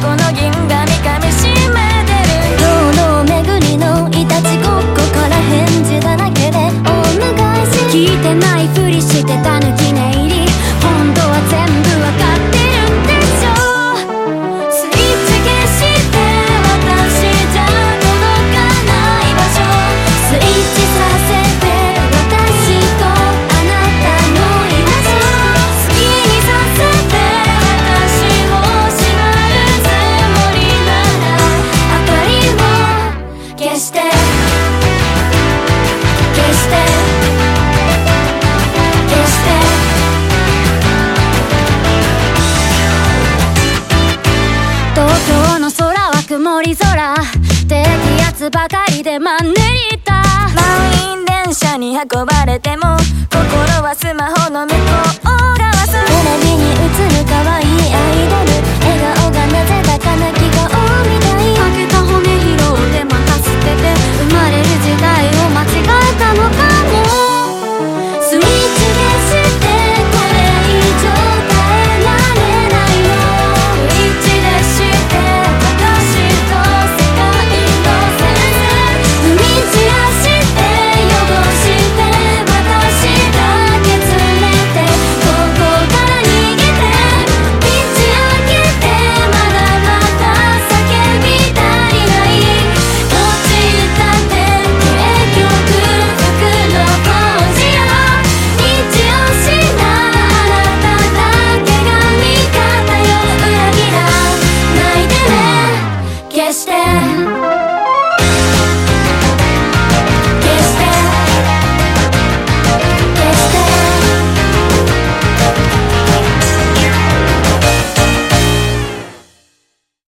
この銀紙噛みしめてる。堂々巡りのいたちごっこから返事だらけで。お迎えし。聞いてないふりしてたぬき寝入り。本当は全部曇り空低気圧ばかりでマンネリだ満員電車に運ばれても心はスマホの向こう。né?